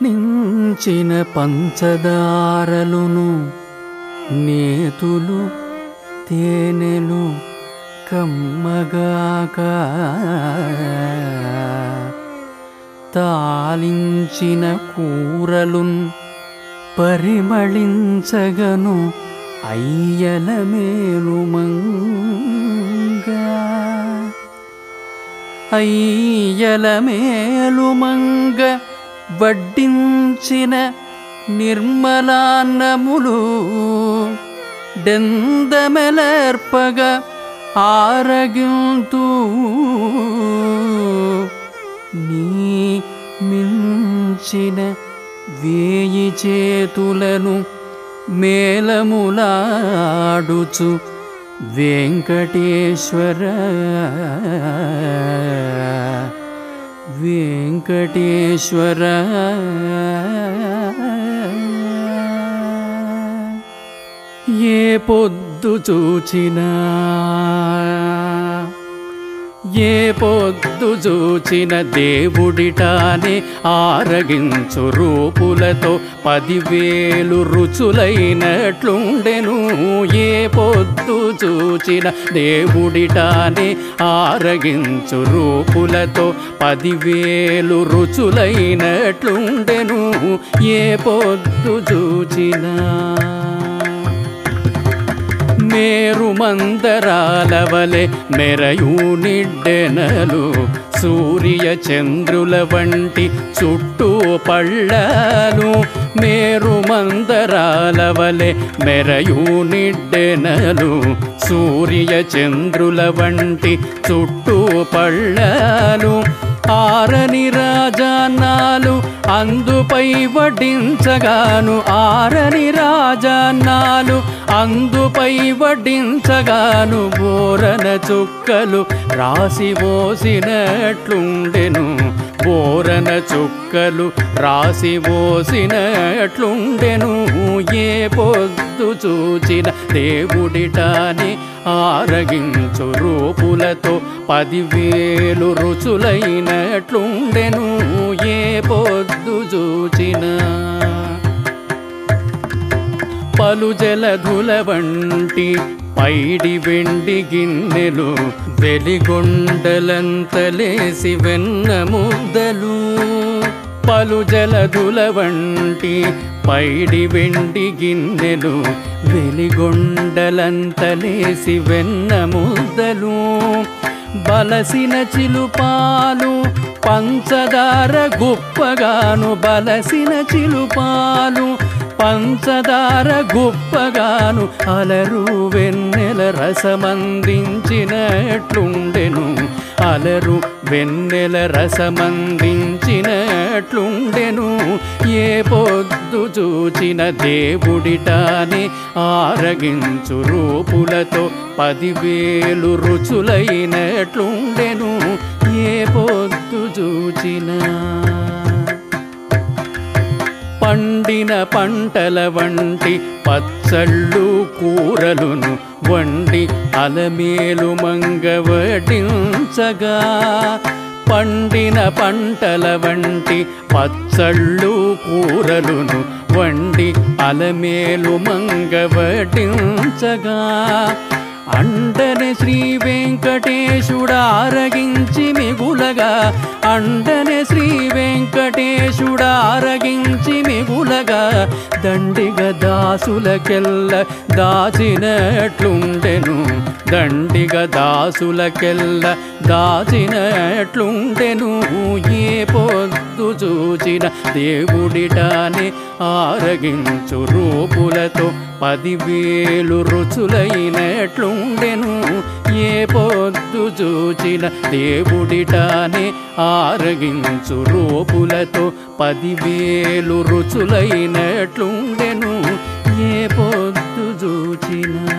నించిన పంచదారలును నేతులు తేనెలు కమ్మగాక తాలించిన కూరలున్ పరిమళించగను అయ్యల మేలుమంగా అయ్యల మేలుమంగ వడ్డించిన నిర్మలాన్నములు డెందమెలర్పగ ఆరగింతూ. నీ మించిన వేయి చేతులను మేలములాడుచు వెంకటేశ్వర. వెంకటేశ్వర. ఏ పొద్దు చూచినా ఏ పొద్దు చూచిన దేవుడిటానే ఆరగించు రూపులతో పదివేలు రుచులైనట్లుండెను. ఏ పొద్దు చూచిన దేవుడిటానే ఆరగించు రూపులతో పదివేలు రుచులైనట్లుండెను. ఏ పొద్దు చూచినా మేరు మందరాల వలె నిడ్డెనలు. సూర్య చంద్రుల వంటి చుట్టూ పళ్ళాలు. మేరు మందరాల వలె నిడ్డెనలు. సూర్య చంద్రుల వంటి చుట్టూ పళ్ళాలు. ఆరని రాజాన్నాలు అందుపై వడ్డించగాను. ఆరని రాజాన్నాలు అందుపై వడ్డించగాను. బోరన చుక్కలు రాసి పోసినట్లుండెను. బోరన చుక్కలు రాసి పోసినట్లుండెను. ఏ పొద్దు చూచిన దేవుడిటాని ఆరగించు రూపులతో పదివేలు రుచులైనట్లుండెను. ఏ పొద్దు చూచినా పలు జలధుల వంటి పైడి వెండి గిన్నెలు వెలిగొండలంతలేసి వెన్న ముద్దలు. పలు జలధుల వంటి పైడి వెండి గిన్నెలు వెలిగొండలంతలేసి వెన్న ముద్దలు బలసిన చిలుపాలు పంచదార గుప్పగాను బలసిన చిలుపాలు పంచదార గుప్పగాను అలరు వెన్నెల రసమందించినట్లుండెను. అలరు వెన్నెల ఉన్నట్లుండెను ఏ పొద్దు చూచిన దేవుడిటానే ఆరగించు రూపులతో పదివేలు రుచులైనట్లుండెను. ఏ పొద్దు చూచిన పండిన పంటల వంటి పచ్చళ్ళు కూరలును వండి అలమేలు మంగవటించగా పండిన పంటల వంటి పచ్చళ్ళు కూరలును వండి అలమేలు మంగ అండని శ్రీ శ్రీ వెంకటేశుడారగించి మిగులగా. అండని శ్రీ వెంకటేశుడారగించి మిగులగా. దండిగ దాసులకెల్ల దాచినట్లుండెను. దండిగ దాసులకెల్ల దాచినట్లుండెను. ఏ పొద్దు చూచిన దేవుడిటాని ఆరగించు రూపులతో పదివేలు రుచులైనట్లుండెను. ఏ పొద్దు చూచిన దేవుడిటాని ఆరగించు రూపులతో పదివేలు రుచులైనట్లుండెను. ఏ పొద్దు చూచిన